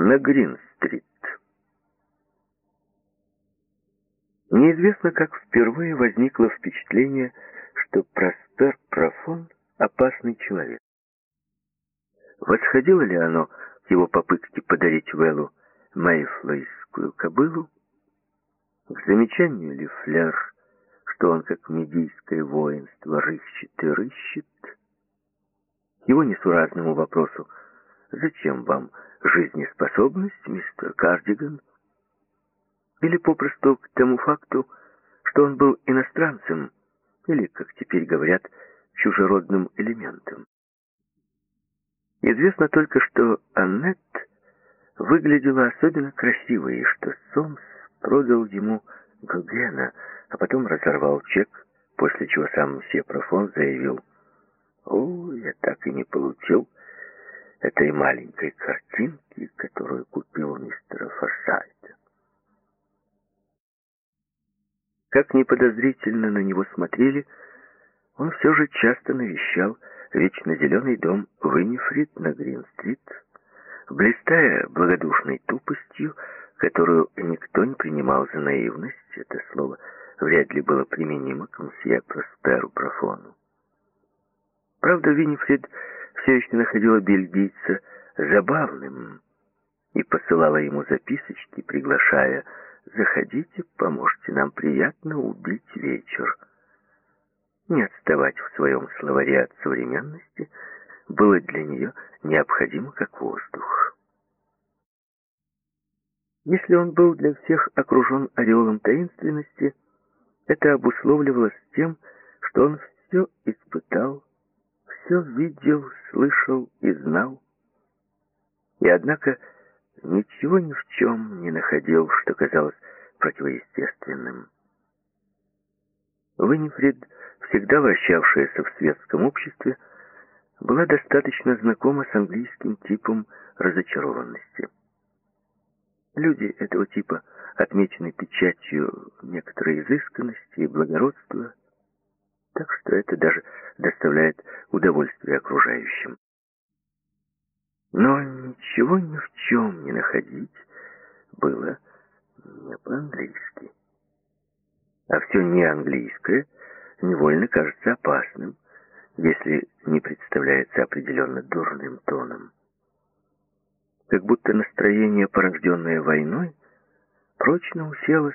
на Грин-стрит. Неизвестно, как впервые возникло впечатление, что Проспер Профон — опасный человек. Восходило ли оно к его попытке подарить Вэллу Мэйфлойскую кобылу, к замечанию ли Флер, что он, как медийское воинство, рыщет и рыщет, его несуразному вопросу «Зачем вам жизнеспособность, мистер Кардиган?» или попросту к тому факту, что он был иностранцем, или, как теперь говорят, чужеродным элементом. Известно только, что Аннет выглядела особенно красивой, и что Сомс продал ему Гогена, а потом разорвал чек, после чего сам мсье Профон заявил, «О, я так и не получил этой маленькой картинки, которую купил мистера Форсайта». Как неподозрительно на него смотрели, он все же часто навещал вечно зеленый дом Виннифрид на Грин-стрит, блистая благодушной тупостью, которую никто не принимал за наивность, это слово вряд ли было применимо к мсье Просперу Профону. Правда, Виннифрид все еще находила бельгийца забавным и посылала ему записочки, приглашая «Заходите, поможете нам приятно убить вечер». Не отставать в своем словаре от современности было для нее необходимо как воздух. Если он был для всех окружен ореолом таинственности, это обусловливалось тем, что он все испытал, все видел, слышал и знал. И однако ничего ни в чем не находил, что казалось противоестественным. Виннифрид, всегда вращавшаяся в светском обществе, была достаточно знакома с английским типом разочарованности. Люди этого типа отмечены печатью некоторой изысканности и благородства, так что это даже доставляет удовольствие окружающим. Но ничего ни в чем не находить было не по-английски. А все не английское невольно кажется опасным, если не представляется определенно дурным тоном. Как будто настроение, порожденное войной, прочно уселось,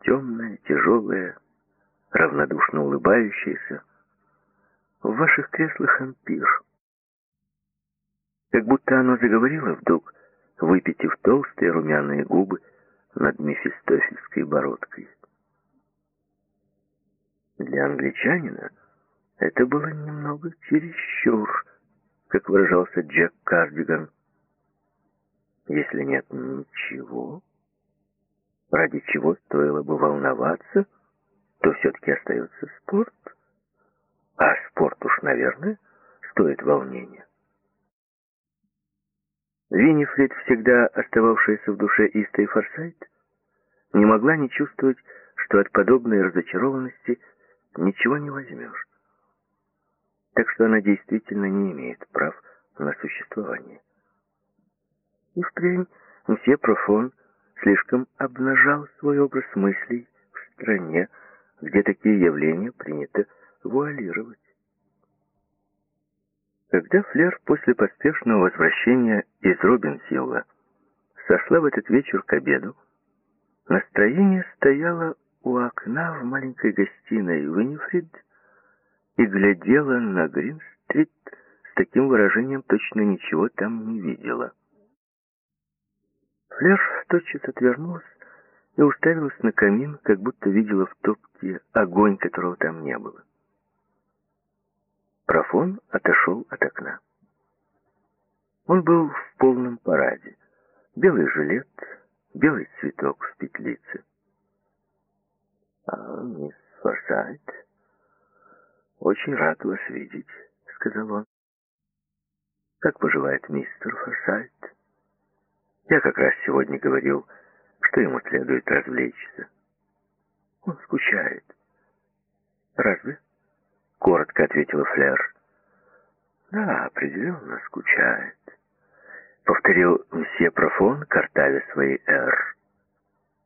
темное, тяжелое, равнодушно улыбающееся, в ваших креслах ампир. Как будто оно заговорило вдруг, выпитив толстые румяные губы над мефистофельской бородкой. Для англичанина это было немного чересчур, как выражался Джек Кардиган. Если нет ничего, ради чего стоило бы волноваться, то все-таки остается спорт. А спорт уж, наверное, стоит волнения. Виннифрид, всегда остававшаяся в душе Иста Форсайт, не могла не чувствовать, что от подобной разочарованности ничего не возьмешь. Так что она действительно не имеет прав на существование. И впрямь мсье Профон слишком обнажал свой образ мыслей в стране, где такие явления принято вуалировать. Когда Флер после поспешного возвращения из Робинсилла сошла в этот вечер к обеду, настроение стояло у окна в маленькой гостиной Виннифрид и глядела на Грин-стрит с таким выражением, точно ничего там не видела. Флер тотчас отвернулась и уставилась на камин, как будто видела в топке огонь, которого там не было. Профон отошел от окна. Он был в полном параде. Белый жилет, белый цветок в петлице. «А, мисс Форсайт, очень рад вас видеть», — сказал он. «Как поживает мистер Форсайт?» Я как раз сегодня говорил, что ему следует развлечься. Он скучает. Разве? Коротко ответила Флер. Да, определенно скучает. повторил мсье Профон, картавя свои «р».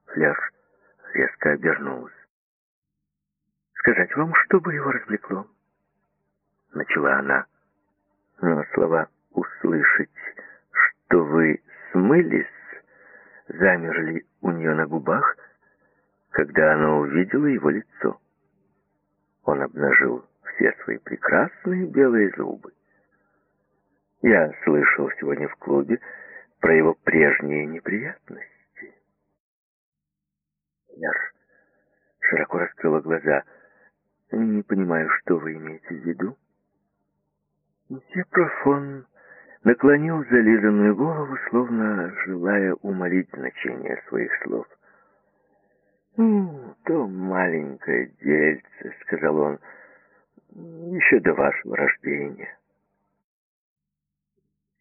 Флер резко обернулась. «Сказать вам, что бы его развлекло?» Начала она. Но слова «услышать, что вы смылись» замерли у нее на губах, когда она увидела его лицо. Он обнажил все свои прекрасные белые зубы. Я слышал сегодня в клубе про его прежние неприятности. Яр широко раскрыла глаза. Не понимаю, что вы имеете в виду. Мсье Профон наклонил зализанную голову, словно желая умолить значение своих слов. «Ну, то маленькое дельце», — сказал он, — «еще до вашего рождения».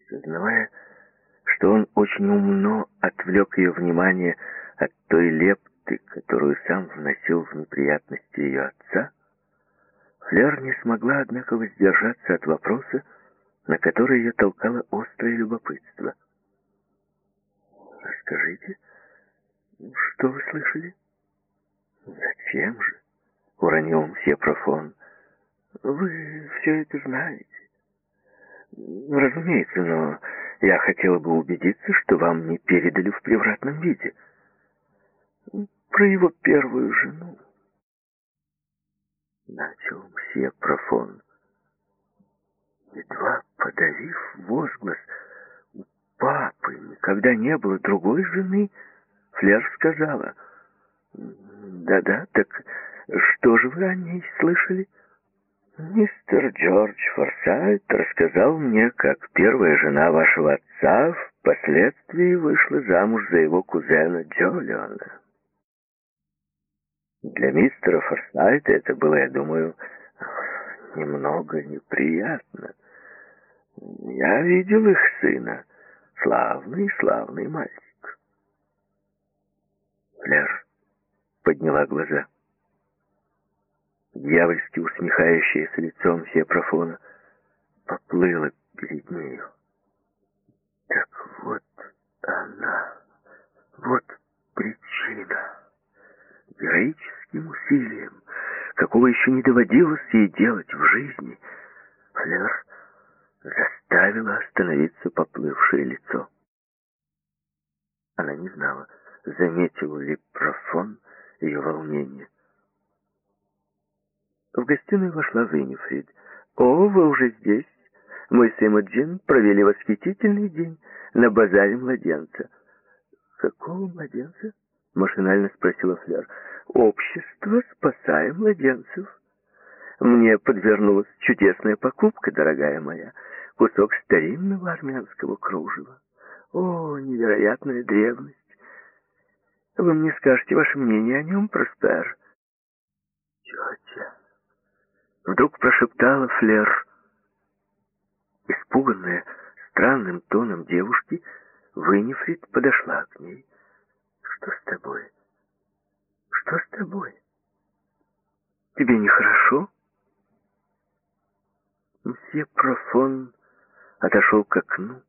Сознавая, что он очень умно отвлек ее внимание от той лепты, которую сам вносил в неприятности ее отца, Флер не смогла, однако, воздержаться от вопроса, на который ее толкало острое любопытство. «Расскажите, что вы слышали?» «Зачем же?» — уронил мсье Профон. «Вы все это знаете». «Разумеется, но я хотела бы убедиться, что вам не передали в превратном виде. Про его первую жену». Начал мсье Профон. Едва подавив возглас, у папы никогда не было другой жены, Флер сказала, «Да-да, так что же вы о ней слышали?» «Мистер Джордж Форсайт рассказал мне, как первая жена вашего отца впоследствии вышла замуж за его кузена Джолиона». Для мистера Форсайта это было, я думаю, немного неприятно. Я видел их сына. Славный, славный мальчик. Флер подняла глаза. Дьявольски усмехающееся лицом Сепрофона поплыло перед нею. Так вот она, вот причина героическим усилием, какого еще не доводилось ей делать в жизни, Флер заставила остановиться поплывшее лицо. Она не знала, заметил ли профон ее волнение. В гостиную вошла Виннифрид. «О, вы уже здесь. Мы с Эмоджин провели восхитительный день на базаре младенца». «Какого младенца?» — машинально спросила Флер. «Общество, спасая младенцев». Мне подвернулась чудесная покупка, дорогая моя. Кусок старинного армянского кружева. О, невероятная древность. Вы мне скажете ваше мнение о нем, Проспер? Тетя. Вдруг прошептала Флер. Испуганная странным тоном девушки, Виннифрид подошла к ней. Что с тобой? Что с тобой? Тебе нехорошо? Мсье Профон отошел к окну,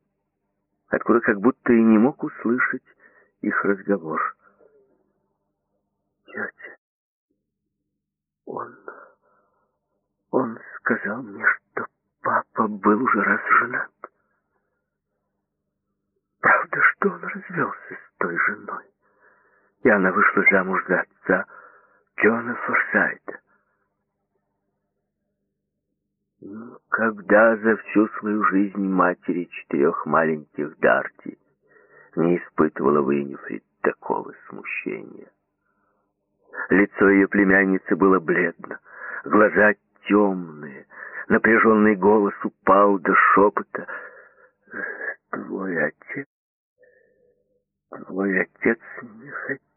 откуда как будто и не мог услышать их разговор. Тетя, он... он сказал мне, что папа был уже раз женат. Правда, что он развелся с той женой, и она вышла замуж за отца Джона Форсайта. Никогда за всю свою жизнь матери четырех маленьких Дарти не испытывала Уинифрид такого смущения. Лицо ее племянницы было бледно, глаза темные, напряженный голос упал до шепота. «Твой отец, твой отец не хотел,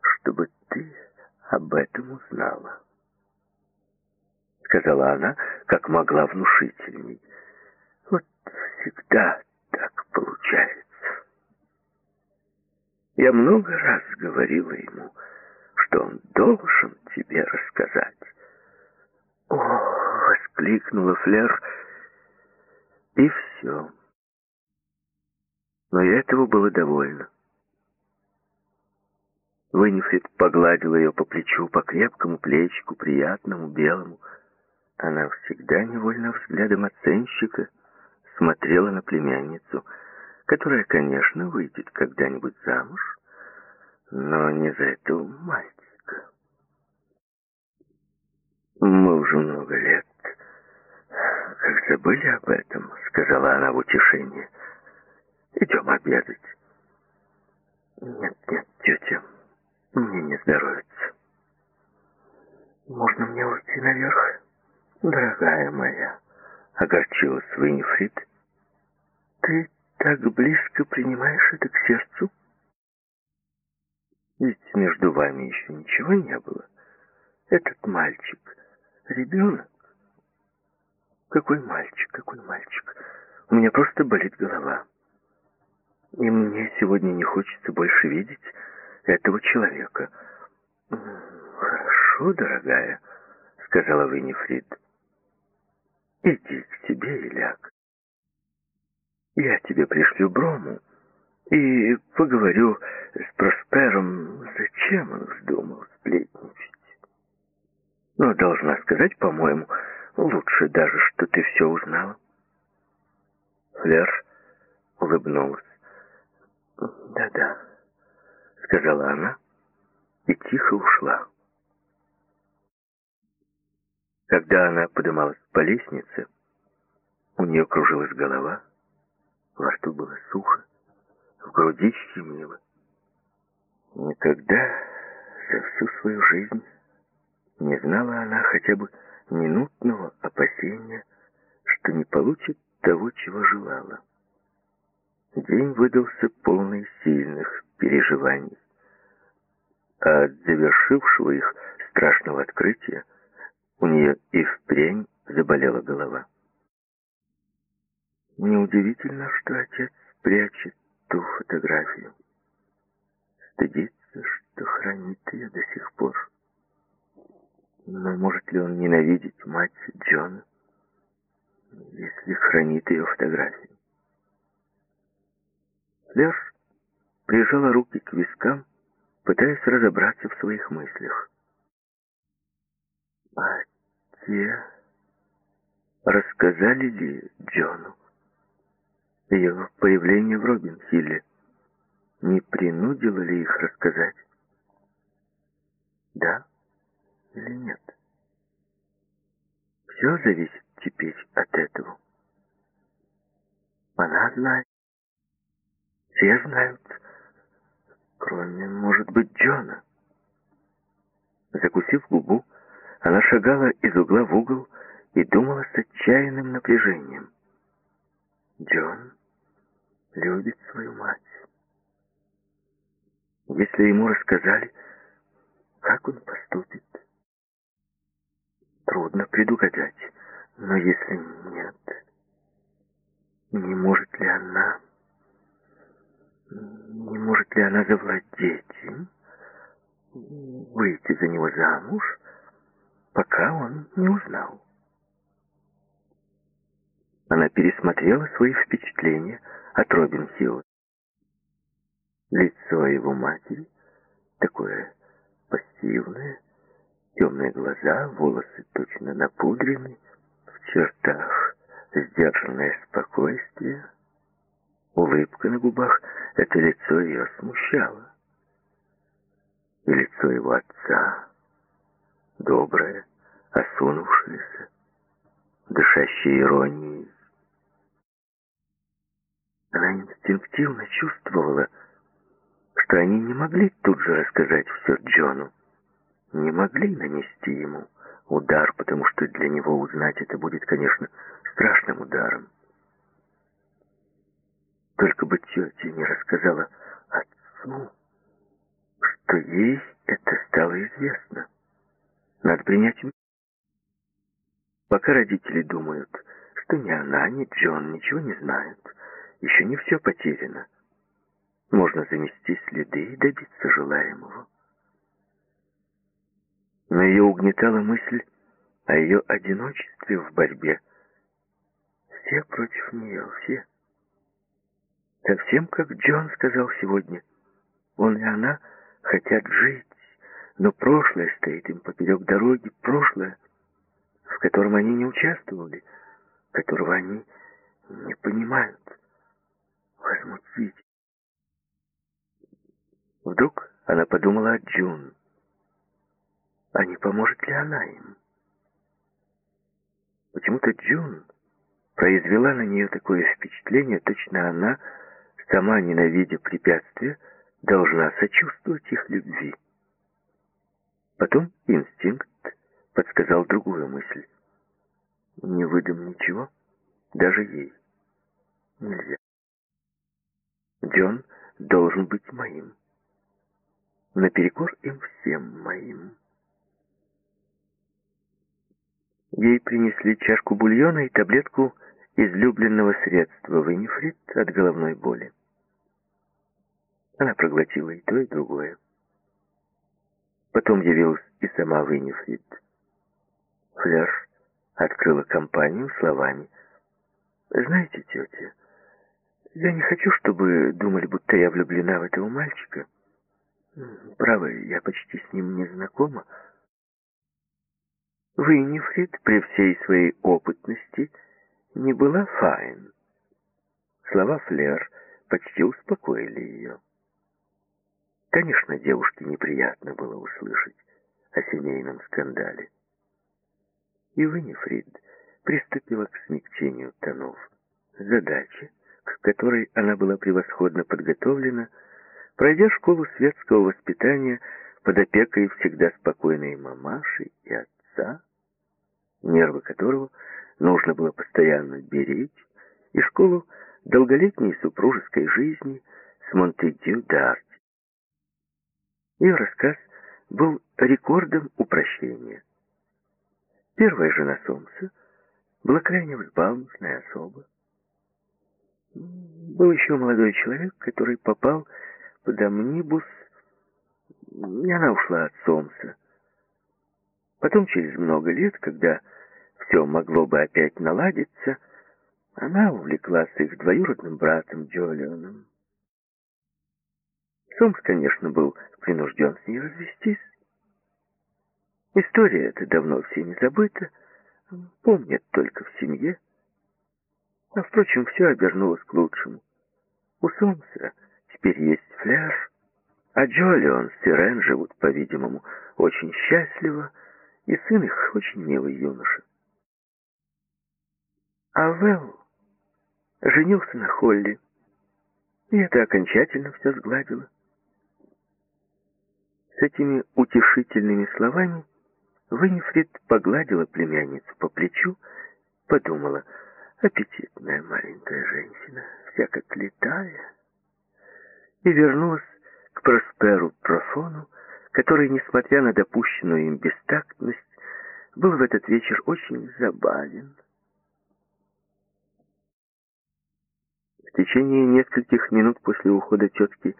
чтобы ты об этом узнала» сказала она, как могла внушительней. Вот всегда так получается. Я много раз говорила ему, что он должен тебе рассказать. О, воскликнула Флер, и все. Но этого было довольно. Виннифрид погладила ее по плечу, по крепкому плечику, приятному, белому. Она всегда невольно взглядом оценщика смотрела на племянницу, которая, конечно, выйдет когда-нибудь замуж, но не за этого мальчика. Мы уже много лет как забыли об этом, сказала она в утешение. Идем обедать. Нет, нет, тетя, мне не здоровится. Можно мне уйти наверх? Дорогая моя, огорчилась Виннифрид. Ты так близко принимаешь это к сердцу? Ведь между вами еще ничего не было. Этот мальчик — ребенок. Какой мальчик, какой мальчик. У меня просто болит голова. И мне сегодня не хочется больше видеть этого человека. «Хорошо, дорогая», — сказала Виннифрид. «Иди к себе и ляг. Я тебе пришлю Брому и поговорю с Проспером, зачем он вздумал сплетничать. Но должна сказать, по-моему, лучше даже, что ты все узнала». Флер улыбнулась. «Да-да», — сказала она и тихо ушла. Когда она подымалась по лестнице, у нее кружилась голова, во рту было сухо, в груди щемило. Никогда за всю свою жизнь не знала она хотя бы минутного опасения, что не получит того, чего желала. День выдался полный сильных переживаний. А от завершившего их страшного открытия у нее и впрямь заболела голова. Неудивительно, что отец прячет ту фотографию. Стыдится, что хранит ее до сих пор. Но может ли он ненавидеть мать Джона, если хранит ее фотографию? Флёр прижала руки к вискам, пытаясь разобраться в своих мыслях. А те рассказали ли Джону ее появление в Робинхилле? Не принудило ли их рассказать? Да или нет? Все зависит теперь от этого. Она знает, все знают, кроме, может быть, Джона. Закусив губу, она шагала из угла в угол и думала с отчаянным напряжением. Джон любит свою мать. Если ему рассказали, как он поступит, трудно предугадать. Но если нет, не может ли она не может ли она завладеть им, выйти за него замуж, пока он не узнал? Она пересмотрела свои впечатления от Робин Хилл. Лицо его матери такое пассивное, темные глаза, волосы точно напудрены, в чертах сдержанное спокойствие — Улыбка на губах, это лицо ее смущало. И лицо его отца, доброе, осунувшееся, дышащее иронией. Она инстинктивно чувствовала, что они не могли тут же рассказать все Джону, не могли нанести ему удар, потому что для него узнать это будет, конечно, страшным ударом. Только бы тетя не рассказала отцу, что ей это стало известно. Надо принять Пока родители думают, что ни она, ни Джон ничего не знают, еще не все потеряно. Можно замести следы и добиться желаемого. Но ее угнетала мысль о ее одиночестве в борьбе. Все против нее, все. Совсем как Джон сказал сегодня. Он и она хотят жить, но прошлое стоит им поперек дороги, прошлое, в котором они не участвовали, которого они не понимают. Возмутить. Вдруг она подумала о Джун. А не поможет ли она им? Почему-то Джун произвела на нее такое впечатление, точно она, сама ненавидя препятствия, должна сочувствовать их любви. Потом инстинкт подсказал другую мысль. Не выдам ничего, даже ей. Нельзя. Джон должен быть моим. Наперекор им всем моим. Ей принесли чашку бульона и таблетку излюбленного средства винифрит от головной боли. Она проглотила и то, и другое. Потом явилась и сама Винифрид. Флеш открыла компанию словами. «Знаете, тетя, я не хочу, чтобы думали, будто я влюблена в этого мальчика. Право, я почти с ним не знакома. Винифрид при всей своей опытности не была Файн. Слова Флер почти успокоили ее. Конечно, девушке неприятно было услышать о семейном скандале. И Винифрид приступила к смягчению тонов. Задача, к которой она была превосходно подготовлена, пройдя школу светского воспитания под опекой всегда спокойной мамаши и отца, нервы которого нужно было постоянно беречь, и школу долголетней супружеской жизни с Монтегю д'Арти. Ее рассказ был рекордом упрощения. Первая жена Сомса была крайне взбалмошная особа. Был еще молодой человек, который попал под амнибус, и она ушла от Сомса. Потом, через много лет, когда все могло бы опять наладиться, она увлеклась их двоюродным братом Джолионом. Сомс, конечно, был принужден с ней развестись. История эта давно всеми забыта, помнят только в семье. А, впрочем, все обернулось к лучшему. У Сомса теперь есть фляж, а Джолион с Сирен живут, по-видимому, очень счастливо, и сын их очень милый юноша. А Вэл женился на Холли, и это окончательно все сгладило. С этими утешительными словами Винифрид погладила племянницу по плечу, подумала, аппетитная маленькая женщина, вся как летая, и вернулась к Просперу Профону, который, несмотря на допущенную им бестактность, был в этот вечер очень забавен. В течение нескольких минут после ухода тетки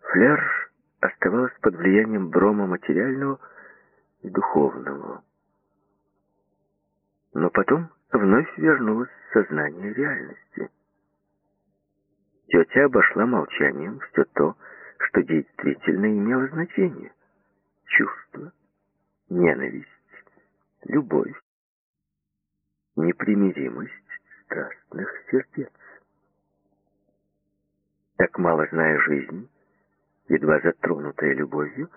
Флер оставалась под влиянием брома материального и духовного. Но потом вновь вернулось сознание реальности. Тетя обошла молчанием все то, что действительно имело значение. Чувство, ненависть, любовь, непримиримость страстных сердец. Так мало зная жизнь, едва затронутая любовью,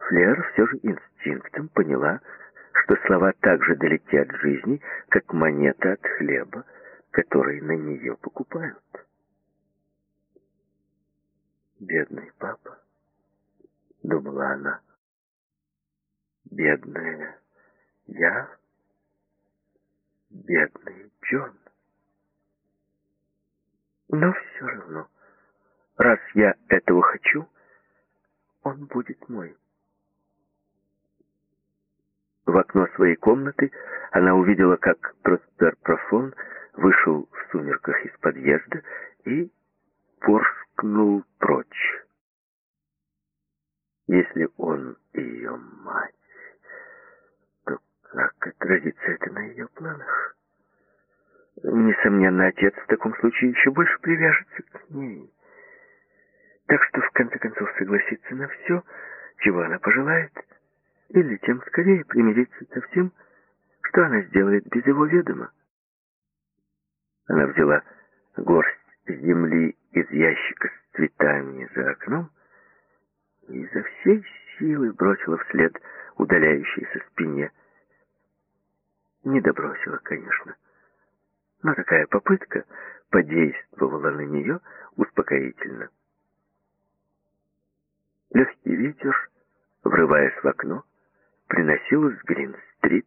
Флер все же инстинктом поняла, что слова так же далеки от жизни, как монета от хлеба, который на нее покупают. «Бедный папа», — думала она, — «бедная я, бедный Джон». Но все равно, раз я этого хочу, он будет мой. В окно своей комнаты она увидела, как Проспер Профон вышел в сумерках из подъезда и порскнул прочь. Если он ее мать, то как отразится это на ее планах? Несомненно, отец в таком случае еще больше привяжется к ней. Так что в конце концов согласится на все, чего она пожелает, или тем скорее примириться со всем, что она сделает без его ведома. Она взяла горсть земли из ящика с цветами за окном и изо всей силы бросила вслед удаляющейся спине. Не добросила, конечно. Но такая попытка подействовала на нее успокоительно. Легкий ветер, врываясь в окно, приносил с Грин-стрит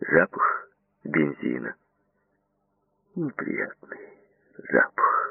запах бензина. Неприятный запах.